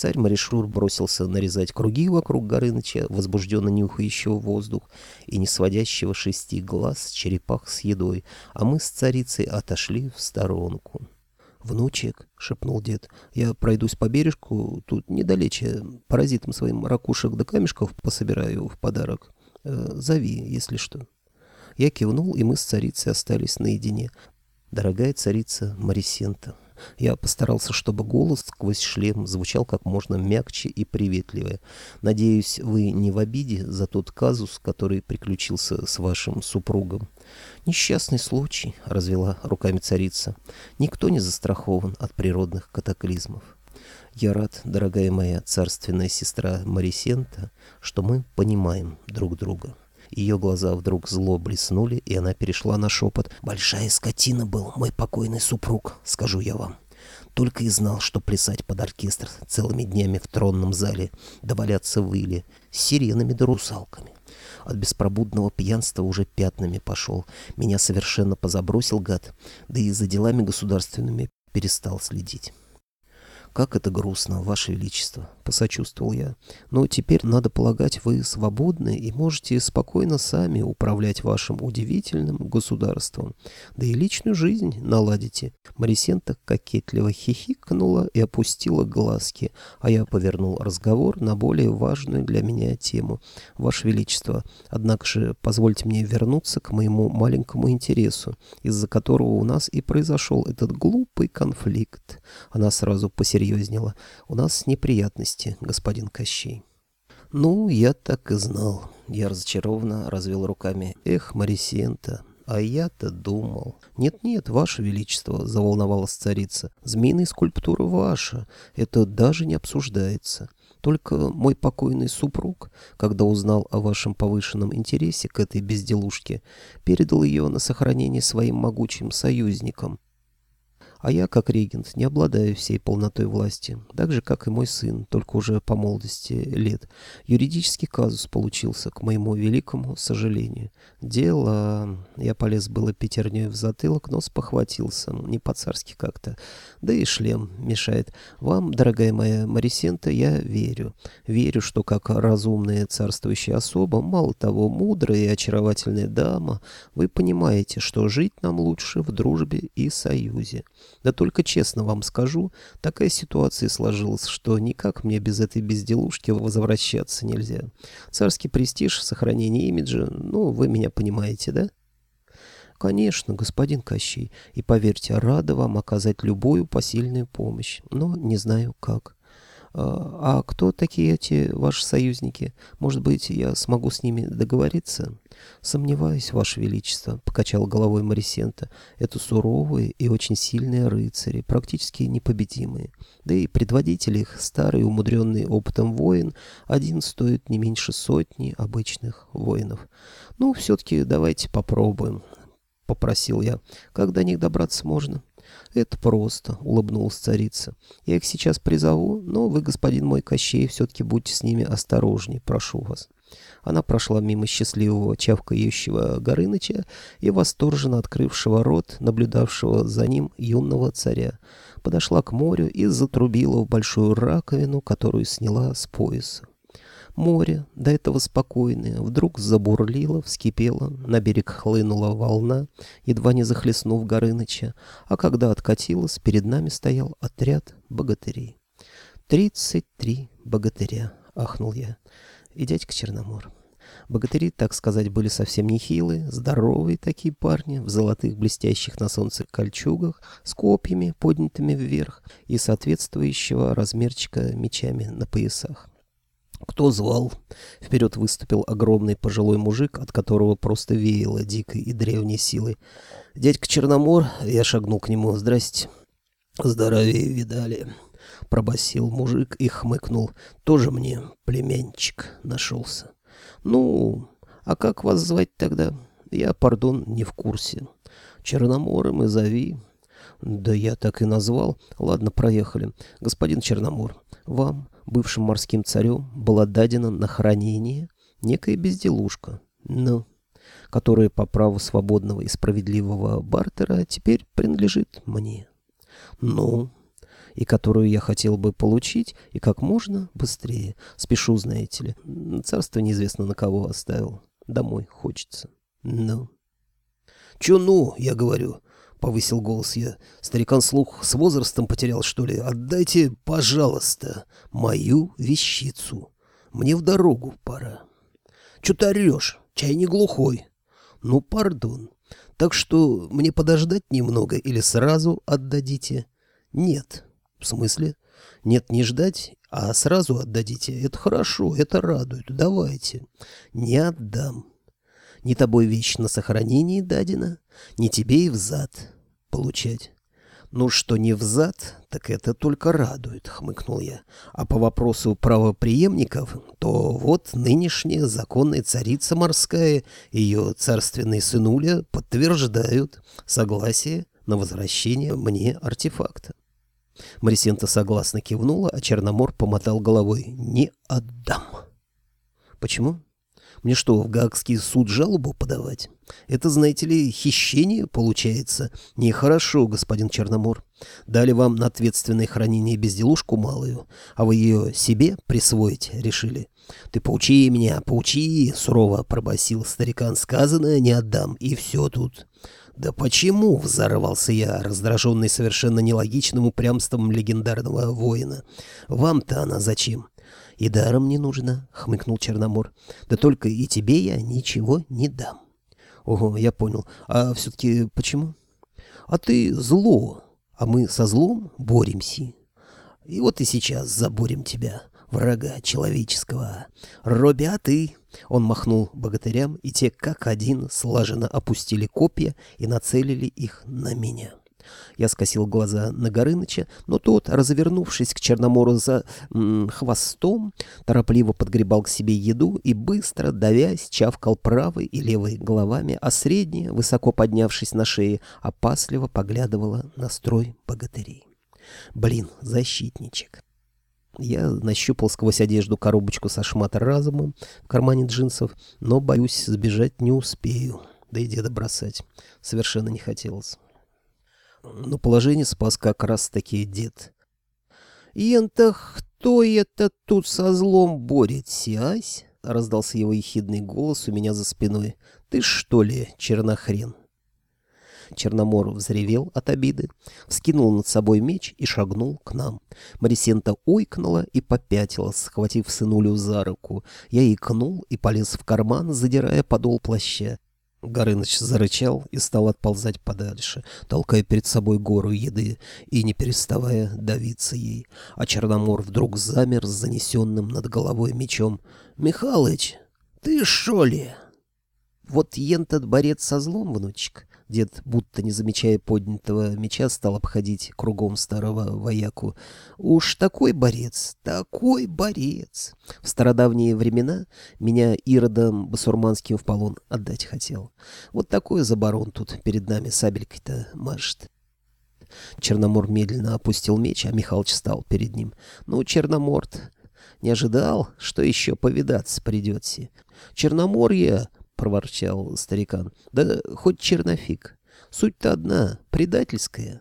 Царь Маришрур бросился нарезать круги вокруг Горыныча, возбужденно нюхающего воздух и не сводящего шести глаз черепах с едой, а мы с царицей отошли в сторонку. «Внучек», — шепнул дед, — «я пройдусь по бережку, тут недалече, паразитам своим ракушек да камешков пособираю в подарок. Э, зови, если что». Я кивнул, и мы с царицей остались наедине. Дорогая царица Марисента. Я постарался, чтобы голос сквозь шлем звучал как можно мягче и приветливее. Надеюсь, вы не в обиде за тот казус, который приключился с вашим супругом. «Несчастный случай», — развела руками царица. «Никто не застрахован от природных катаклизмов. Я рад, дорогая моя царственная сестра Марисента, что мы понимаем друг друга». Ее глаза вдруг зло блеснули, и она перешла на шепот. «Большая скотина был мой покойный супруг, скажу я вам. Только и знал, что плясать под оркестр целыми днями в тронном зале, да валяться в иле, с сиренами да русалками. От беспробудного пьянства уже пятнами пошел. Меня совершенно позабросил гад, да и за делами государственными перестал следить. «Как это грустно, Ваше Величество!» — посочувствовал я. «Но теперь, надо полагать, вы свободны и можете спокойно сами управлять вашим удивительным государством. Да и личную жизнь наладите». Марисента кокетливо хихикнула и опустила глазки, а я повернул разговор на более важную для меня тему. «Ваше Величество, однако же позвольте мне вернуться к моему маленькому интересу, из-за которого у нас и произошел этот глупый конфликт». Она сразу посерьезнела посерьезнела. «У нас неприятности, господин Кощей». «Ну, я так и знал». Я разочарованно развел руками. «Эх, Марисента, а я-то думал...» «Нет-нет, ваше величество», — заволновалась царица. «Змеиная скульптура ваша. Это даже не обсуждается. Только мой покойный супруг, когда узнал о вашем повышенном интересе к этой безделушке, передал ее на сохранение своим могучим союзникам, а я, как регент, не обладаю всей полнотой власти, так же, как и мой сын, только уже по молодости лет. Юридический казус получился, к моему великому сожалению. Дело... Я полез было пятерней в затылок, но спохватился, не по-царски как-то. Да и шлем мешает. Вам, дорогая моя Марисента, я верю. Верю, что как разумная царствующая особа, мало того, мудрая и очаровательная дама, вы понимаете, что жить нам лучше в дружбе и союзе. Да только честно вам скажу, такая ситуация сложилась, что никак мне без этой безделушки возвращаться нельзя. Царский престиж, сохранение имиджа, ну, вы меня понимаете, да? Конечно, господин Кощей, и поверьте, рада вам оказать любую посильную помощь, но не знаю как. А, а кто такие эти ваши союзники? Может быть, я смогу с ними договориться? Сомневаюсь, ваше величество, покачал головой Марисента. Это суровые и очень сильные рыцари, практически непобедимые. Да и предводитель их, старый, умудренный опытом воин, один стоит не меньше сотни обычных воинов. Ну, все-таки давайте попробуем, попросил я. Как до них добраться можно? «Это просто», — улыбнулась царица. «Я их сейчас призову, но вы, господин мой Кощей, все-таки будьте с ними осторожней, прошу вас». Она прошла мимо счастливого чавкающего Горыныча и восторженно открывшего рот, наблюдавшего за ним юного царя. Подошла к морю и затрубила в большую раковину, которую сняла с пояса. Море, до этого спокойное, вдруг забурлило, вскипело, на берег хлынула волна, едва не захлестнув Горыныча, а когда откатилась, перед нами стоял отряд богатырей. «Тридцать три богатыря», — ахнул я, — «и дядька Черномор». Богатыри, так сказать, были совсем нехилые, здоровые такие парни, в золотых блестящих на солнце кольчугах, с копьями, поднятыми вверх, и соответствующего размерчика мечами на поясах. «Кто звал?» Вперед выступил огромный пожилой мужик, от которого просто веяло дикой и древней силой. «Дядька Черномор?» Я шагнул к нему. «Здрасте». «Здоровее видали», — пробасил мужик и хмыкнул. «Тоже мне племянчик нашелся». «Ну, а как вас звать тогда?» «Я, пардон, не в курсе». «Черномором и зови». «Да я так и назвал. Ладно, проехали. Господин Черномор, вам бывшим морским царем была дадена на хранение некая безделушка, ну, которая по праву свободного и справедливого бартера теперь принадлежит мне. Ну, и которую я хотел бы получить, и как можно быстрее. Спешу, знаете ли. Царство неизвестно на кого оставил. Домой хочется. Ну. Чё ну, я говорю, — повысил голос я. Старикан слух с возрастом потерял, что ли? Отдайте, пожалуйста, мою вещицу. Мне в дорогу пора. Чё ты орёшь? Чай не глухой. Ну, пардон. Так что мне подождать немного или сразу отдадите? Нет. В смысле? Нет, не ждать, а сразу отдадите. Это хорошо, это радует. Давайте. Не отдам. Не тобой вещь на сохранении дадена, не тебе и взад получать. «Ну, что не взад, так это только радует», — хмыкнул я. «А по вопросу правоприемников, то вот нынешняя законная царица морская, ее царственный сынуля подтверждают согласие на возвращение мне артефакта». Марисента согласно кивнула, а Черномор помотал головой. «Не отдам». «Почему?» Мне что, в Гаагский суд жалобу подавать? Это, знаете ли, хищение получается. Нехорошо, господин Черномор. Дали вам на ответственное хранение безделушку малую, а вы ее себе присвоить решили. Ты поучи меня, поучи, сурово пробасил старикан. Сказанное не отдам, и все тут. «Да почему?» — взорвался я, раздраженный совершенно нелогичным упрямством легендарного воина. «Вам-то она зачем? «И даром не нужно», — хмыкнул Черномор. «Да только и тебе я ничего не дам». «Ого, я понял. А все-таки почему?» «А ты зло, а мы со злом боремся. И вот и сейчас заборем тебя, врага человеческого. Робби, а ты...» Он махнул богатырям, и те как один слаженно опустили копья и нацелили их на меня. Я скосил глаза на Горыныча, но тот, развернувшись к Черномору за м, хвостом, торопливо подгребал к себе еду и быстро, давясь, чавкал правой и левой головами, а средняя, высоко поднявшись на шее, опасливо поглядывала на строй богатырей. Блин, защитничек. Я нащупал сквозь одежду коробочку со шмат разумом в кармане джинсов, но, боюсь, сбежать не успею. Да и деда бросать совершенно не хотелось. Но положение спас как раз-таки дед. «Ента кто это тут со злом борется, ась?» — раздался его ехидный голос у меня за спиной. «Ты что ли, чернохрен?» Черномор взревел от обиды, вскинул над собой меч и шагнул к нам. Марисента ойкнула и попятилась, схватив сынулю за руку. Я икнул и полез в карман, задирая подол плаща. Горыныч зарычал и стал отползать подальше, толкая перед собой гору еды и не переставая давиться ей. А Черномор вдруг замер с занесенным над головой мечом. «Михалыч, ты шо ли?» «Вот ентот борец со злом, внучек, Дед, будто не замечая поднятого меча, стал обходить кругом старого вояку. «Уж такой борец, такой борец! В стародавние времена меня Иродом Басурманским в полон отдать хотел. Вот такой заборон тут перед нами сабелькой-то машет». Черномор медленно опустил меч, а Михалыч стал перед ним. «Ну, Черноморт, не ожидал, что еще повидаться придется. Черноморье проворчал старикан. «Да хоть чернофиг. Суть-то одна, предательская».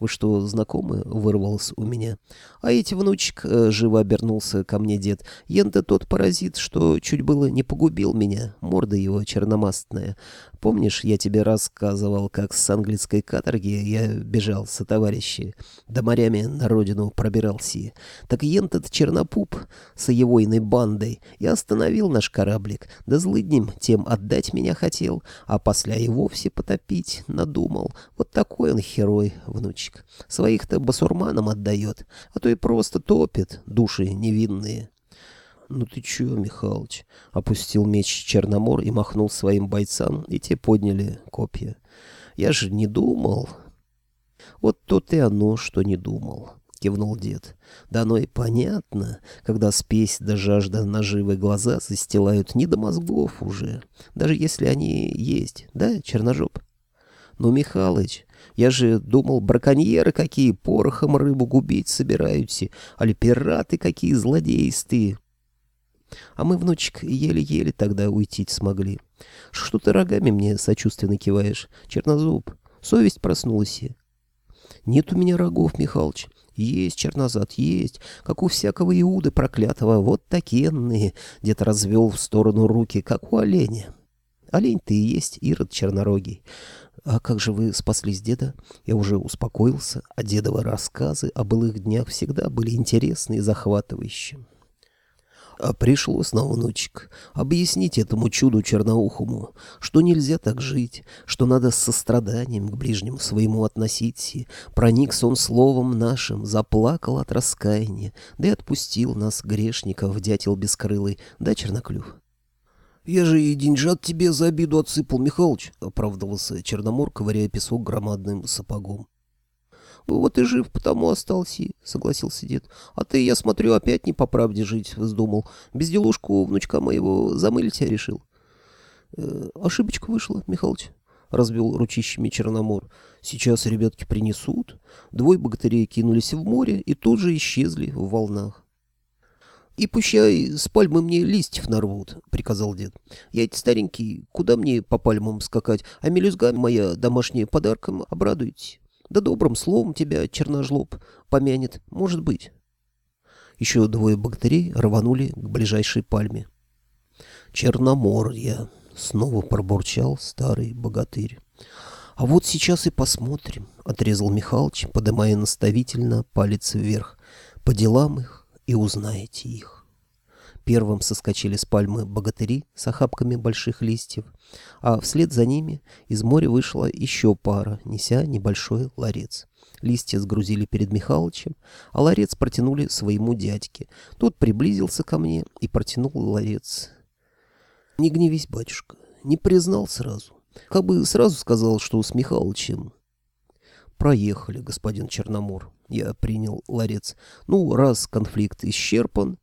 «Вы что, знакомы?» — вырвалось у меня. «А эти внучек...» э, — живо обернулся ко мне дед. «Ента тот паразит, что чуть было не погубил меня. Морда его черномастная. Помнишь, я тебе рассказывал, как с английской каторги я бежал со товарищи, да морями на родину пробирался? Так ентот чернопуп с его иной бандой и остановил наш кораблик, да злыднем тем отдать меня хотел, а после и вовсе потопить надумал. Вот такой он герой, внучек. Своих-то басурманам отдает, а то и просто топит души невинные. «Ну ты чё, Михалыч?» — опустил меч Черномор и махнул своим бойцам, и те подняли копья. «Я же не думал...» «Вот то-то и оно, что не думал», — кивнул дед. «Да оно и понятно, когда спесь да жажда наживы глаза застилают не до мозгов уже, даже если они есть, да, черножоп?» «Ну, Михалыч, я же думал, браконьеры какие порохом рыбу губить собираются, али пираты какие злодейстые». А мы, внучек, еле-еле тогда уйти смогли. Что ты рогами мне сочувственно киваешь, чернозуб? Совесть проснулась. Нет у меня рогов, Михалыч. Есть чернозад, есть, как у всякого Иуды проклятого, вот такенные. Дед развел в сторону руки, как у оленя. Олень ты и есть Ирод чернорогий. А как же вы спаслись деда? Я уже успокоился, а дедовы рассказы о былых днях всегда были интересны и захватывающие. А пришлось на внучек объяснить этому чуду черноухому, что нельзя так жить, что надо с состраданием к ближнему своему относиться. Проникся он словом нашим, заплакал от раскаяния, да и отпустил нас, грешников, дятел бескрылый, да, Черноклюв? «Я же и деньжат тебе за обиду отсыпал, Михалыч», — оправдывался Черномор, ковыряя песок громадным сапогом. «Вот и жив, потому остался», — согласился дед. «А ты, я смотрю, опять не по правде жить вздумал. Безделушку внучка моего замылить я решил». «Э, «Ошибочка вышла, Михалыч», — разбил ручищами Черномор. «Сейчас ребятки принесут». Двое богатырей кинулись в море и тут же исчезли в волнах. «И пущай с пальмы мне листьев нарвут», — приказал дед. «Я эти старенький, куда мне по пальмам скакать, а мелюзга моя домашняя подарком обрадуйте. Да добрым словом тебя черножлоб помянет, может быть». Еще двое богатырей рванули к ближайшей пальме. «Черноморье», — снова пробурчал старый богатырь. «А вот сейчас и посмотрим», — отрезал Михалыч, подымая наставительно палец вверх. «По делам их и узнаете их. Первым соскочили с пальмы богатыри с охапками больших листьев, а вслед за ними из моря вышла еще пара, неся небольшой ларец. Листья сгрузили перед Михалычем, а ларец протянули своему дядьке. Тот приблизился ко мне и протянул ларец. «Не гневись, батюшка, не признал сразу. Как бы сразу сказал, что с Михалычем «Проехали, господин Черномор», — я принял ларец. «Ну, раз конфликт исчерпан...»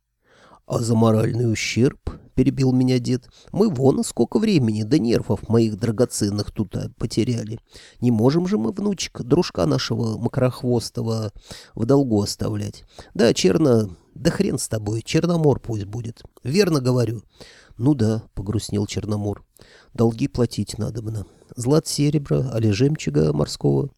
«А за моральный ущерб?» — перебил меня дед. «Мы вон сколько времени до нервов моих драгоценных тут а, потеряли. Не можем же мы, внучек, дружка нашего макрохвостого в долгу оставлять. Да, Черно... Да хрен с тобой, Черномор пусть будет. Верно говорю». «Ну да», — погрустнел Черномор. «Долги платить надо надобно. Злат серебра, али жемчуга морского».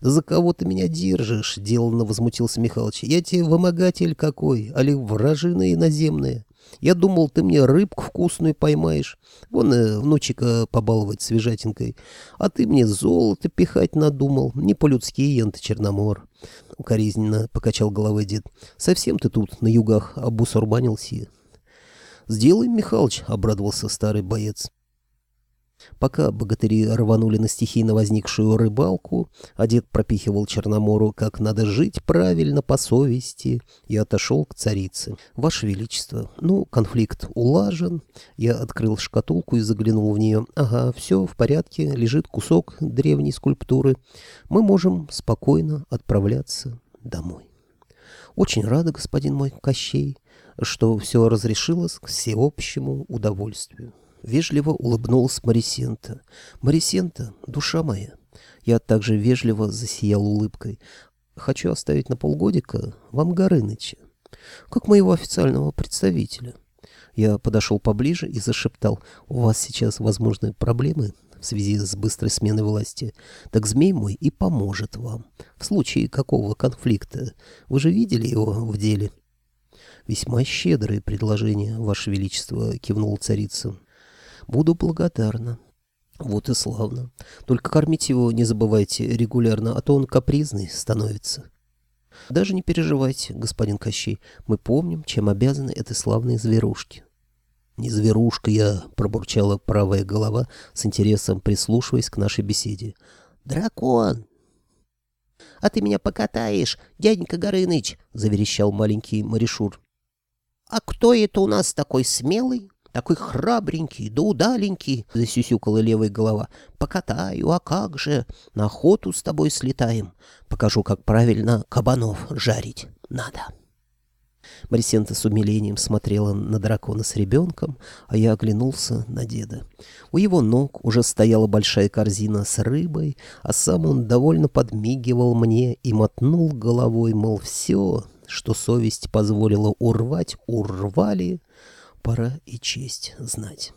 «Да за кого ты меня держишь?» — деланно возмутился Михалыч. «Я тебе вымогатель какой, али вражина иноземная. Я думал, ты мне рыбку вкусную поймаешь, вон э, внучика побаловать свежатинкой, а ты мне золото пихать надумал, не по-людски, ента Черномор». Укоризненно покачал головой дед. «Совсем ты тут на югах обусурбанился». «Сделаем, Михалыч», — обрадовался старый боец. Пока богатыри рванули на стихийно возникшую рыбалку, а дед пропихивал Черномору, как надо жить правильно по совести, и отошел к царице. «Ваше Величество, ну, конфликт улажен». Я открыл шкатулку и заглянул в нее. «Ага, все в порядке, лежит кусок древней скульптуры. Мы можем спокойно отправляться домой». «Очень рада, господин мой Кощей, что все разрешилось к всеобщему удовольствию». Вежливо улыбнулась Марисента. «Марисента, душа моя!» Я также вежливо засиял улыбкой. «Хочу оставить на полгодика вам Горыныча, как моего официального представителя». Я подошел поближе и зашептал. «У вас сейчас возможны проблемы в связи с быстрой сменой власти. Так змей мой и поможет вам. В случае какого конфликта. Вы же видели его в деле?» «Весьма щедрые предложения, Ваше Величество», — кивнул царица. Буду благодарна. Вот и славно. Только кормить его не забывайте регулярно, а то он капризный становится. Даже не переживайте, господин Кощей. Мы помним, чем обязаны этой славной зверушке. «Не зверушка я», — пробурчала правая голова, с интересом прислушиваясь к нашей беседе. «Дракон!» «А ты меня покатаешь, дяденька Горыныч!» — заверещал маленький Маришур. «А кто это у нас такой смелый?» Такой храбренький, да удаленький, — засюсюкала левая голова. Покатаю, а как же? На охоту с тобой слетаем. Покажу, как правильно кабанов жарить надо. Марисента с умилением смотрела на дракона с ребенком, а я оглянулся на деда. У его ног уже стояла большая корзина с рыбой, а сам он довольно подмигивал мне и мотнул головой, мол, все, что совесть позволила урвать, урвали, Пора и честь знать.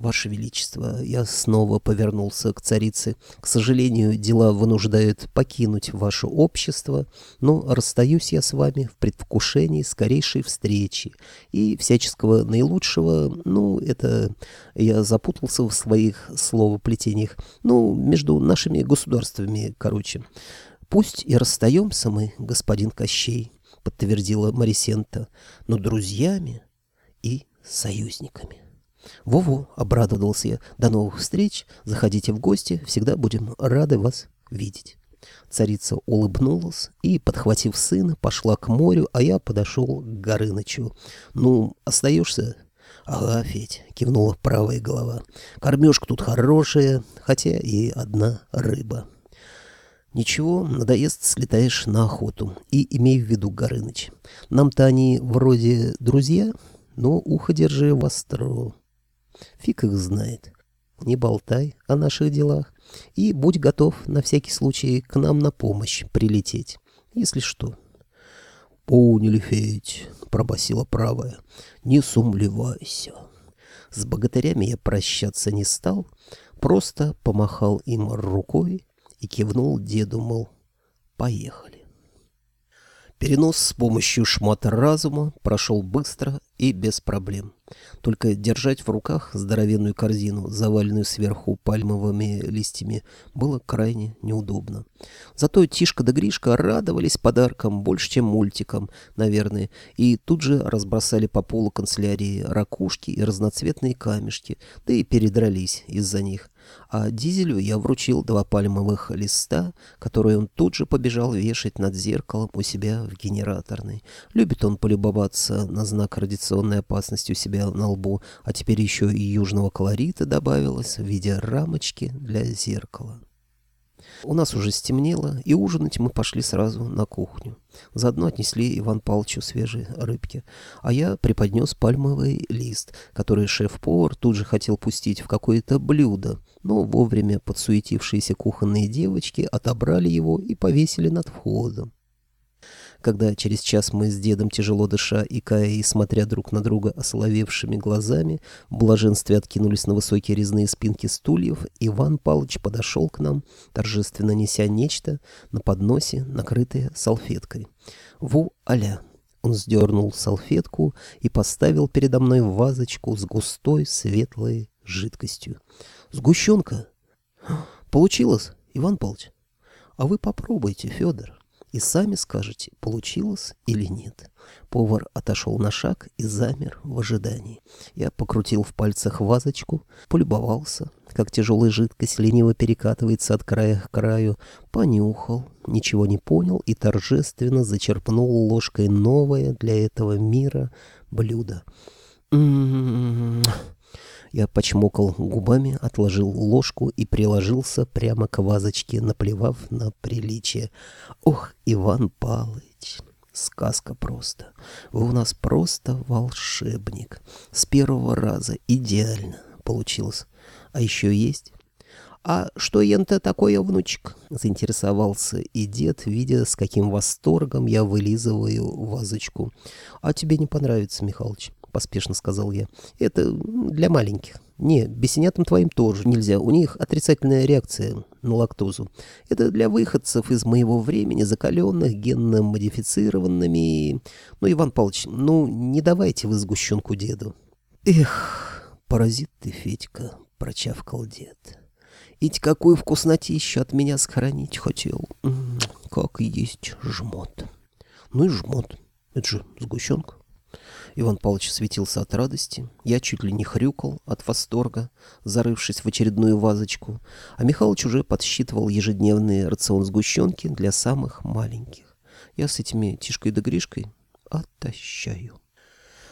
«Ваше Величество, я снова повернулся к царице. К сожалению, дела вынуждают покинуть ваше общество, но расстаюсь я с вами в предвкушении скорейшей встречи и всяческого наилучшего, ну, это я запутался в своих словоплетениях, ну, между нашими государствами, короче. Пусть и расстаемся мы, господин Кощей, подтвердила Марисента, но друзьями и союзниками. «Во-во», — обрадовался я, — «до новых встреч, заходите в гости, всегда будем рады вас видеть». Царица улыбнулась и, подхватив сына, пошла к морю, а я подошел к Горынычу. «Ну, остаешься?» «Ага, Федь», — кивнула правая голова. «Кормежка тут хорошая, хотя и одна рыба». «Ничего, надоест, слетаешь на охоту. И имей в виду, Горыныч, нам-то они вроде друзья, но ухо держи востро. Фиг их знает. Не болтай о наших делах и будь готов на всякий случай к нам на помощь прилететь, если что. — Поняли, Федь, — пробасила правая, — не сумлевайся. С богатырями я прощаться не стал, просто помахал им рукой и кивнул деду, мол, поехали. Перенос с помощью шмата разума прошел быстро и без проблем. Только держать в руках здоровенную корзину, заваленную сверху пальмовыми листьями, было крайне неудобно. Зато Тишка да Гришка радовались подаркам больше, чем мультикам, наверное, и тут же разбросали по полу канцелярии ракушки и разноцветные камешки, да и передрались из-за них а Дизелю я вручил два пальмовых листа, которые он тут же побежал вешать над зеркалом у себя в генераторной. Любит он полюбоваться на знак радиационной опасности у себя на лбу, а теперь еще и южного колорита добавилось в виде рамочки для зеркала. У нас уже стемнело, и ужинать мы пошли сразу на кухню. Заодно отнесли Иван Павловичу свежие рыбки, а я преподнес пальмовый лист, который шеф-повар тут же хотел пустить в какое-то блюдо, но вовремя подсуетившиеся кухонные девочки отобрали его и повесили над входом. Когда через час мы с дедом, тяжело дыша и кая и смотря друг на друга осоловевшими глазами, в блаженстве откинулись на высокие резные спинки стульев, Иван Палыч подошел к нам, торжественно неся нечто на подносе, накрытое салфеткой. «Ву-аля!» Он сдернул салфетку и поставил передо мной вазочку с густой светлой жидкостью. «Сгущенка!» «Получилось, Иван Павлович?» «А вы попробуйте, Федор и сами скажете, получилось или нет. Повар отошел на шаг и замер в ожидании. Я покрутил в пальцах вазочку, полюбовался, как тяжелая жидкость лениво перекатывается от края к краю, понюхал, ничего не понял и торжественно зачерпнул ложкой новое для этого мира блюдо. «М-м-м...» Я почмокал губами, отложил ложку и приложился прямо к вазочке, наплевав на приличие. Ох, Иван Палыч, сказка просто. Вы у нас просто волшебник. С первого раза идеально получилось. А еще есть? «А что ента такое, внучек?» — заинтересовался и дед, видя, с каким восторгом я вылизываю вазочку. «А тебе не понравится, Михалыч?» — поспешно сказал я. «Это для маленьких. Не, бесенятам твоим тоже нельзя. У них отрицательная реакция на лактозу. Это для выходцев из моего времени, закаленных, генно модифицированными. Ну, Иван Павлович, ну, не давайте вы сгущенку деду». «Эх, паразит ты, Федька», — прочавкал дед. «Ить какую вкуснотищу от меня сохранить хотел. Как есть жмот». «Ну и жмот. Это же сгущенка». Иван Павлович светился от радости, я чуть ли не хрюкал от восторга, зарывшись в очередную вазочку, а Михалыч уже подсчитывал ежедневный рацион сгущенки для самых маленьких. Я с этими Тишкой да Гришкой отощаю.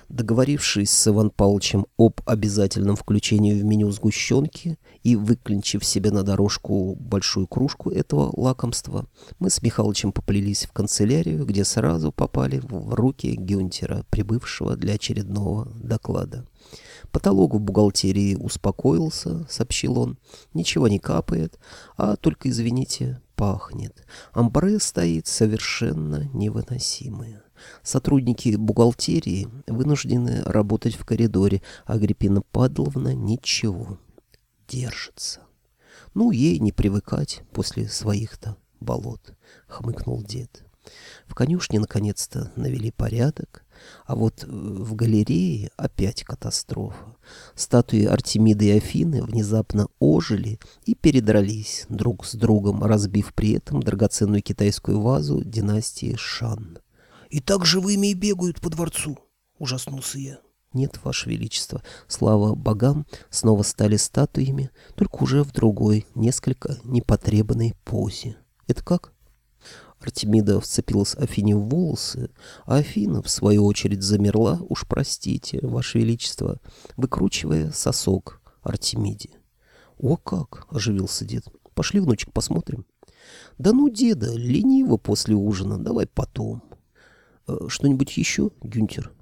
Договорившись с Иван Павловичем об обязательном включении в меню сгущенки и выклинчив себе на дорожку большую кружку этого лакомства, мы с Михалычем поплелись в канцелярию, где сразу попали в руки Гюнтера, прибывшего для очередного доклада. Потолок в бухгалтерии успокоился, сообщил он. Ничего не капает, а только, извините, пахнет. Амбре стоит совершенно невыносимое. Сотрудники бухгалтерии вынуждены работать в коридоре, а Агриппина Падловна ничего, держится. Ну, ей не привыкать после своих-то болот, хмыкнул дед. В конюшне наконец-то навели порядок, а вот в галерее опять катастрофа. Статуи Артемиды и Афины внезапно ожили и передрались друг с другом, разбив при этом драгоценную китайскую вазу династии Шан. «И так живыми и бегают по дворцу!» — ужаснулся я. «Нет, Ваше Величество, слава богам, снова стали статуями, только уже в другой, несколько непотребной позе. Это как?» Артемида вцепилась Афине в волосы, а Афина, в свою очередь, замерла, уж простите, Ваше Величество, выкручивая сосок Артемиде. «О как!» — оживился дед. «Пошли, внучек, посмотрим». «Да ну, деда, лениво после ужина, давай потом». «Э, «Что-нибудь еще, Гюнтер?»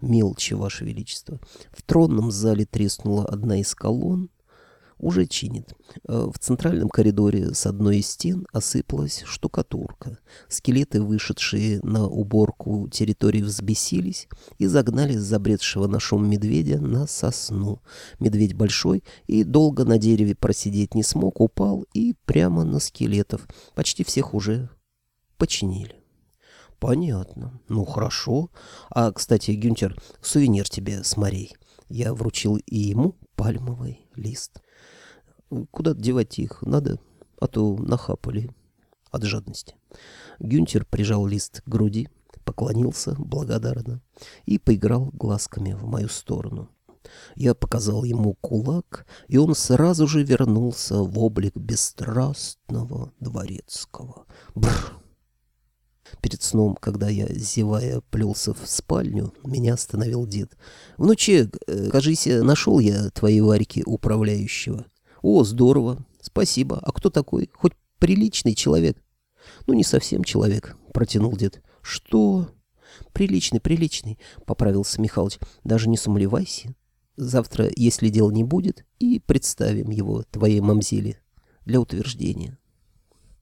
«Мелочи, Ваше Величество». В тронном зале треснула одна из колонн, уже чинит. Э, в центральном коридоре с одной из стен осыпалась штукатурка. Скелеты, вышедшие на уборку территории, взбесились и загнали забредшего на шум медведя на сосну. Медведь большой и долго на дереве просидеть не смог, упал и прямо на скелетов. Почти всех уже починили. Понятно. Ну, хорошо. А, кстати, Гюнтер, сувенир тебе с морей. Я вручил и ему пальмовый лист. Куда девать их надо, а то нахапали от жадности. Гюнтер прижал лист к груди, поклонился благодарно и поиграл глазками в мою сторону. Я показал ему кулак, и он сразу же вернулся в облик бесстрастного дворецкого. Бррр! Перед сном, когда я, зевая, плелся в спальню, меня остановил дед. «Внучек, э, кажись, нашел я твоей Варьки управляющего. «О, здорово. Спасибо. А кто такой? Хоть приличный человек?» «Ну, не совсем человек», — протянул дед. «Что?» «Приличный, приличный», — поправился Михалыч. «Даже не сумлевайся. Завтра, если дел не будет, и представим его твоей мамзели для утверждения».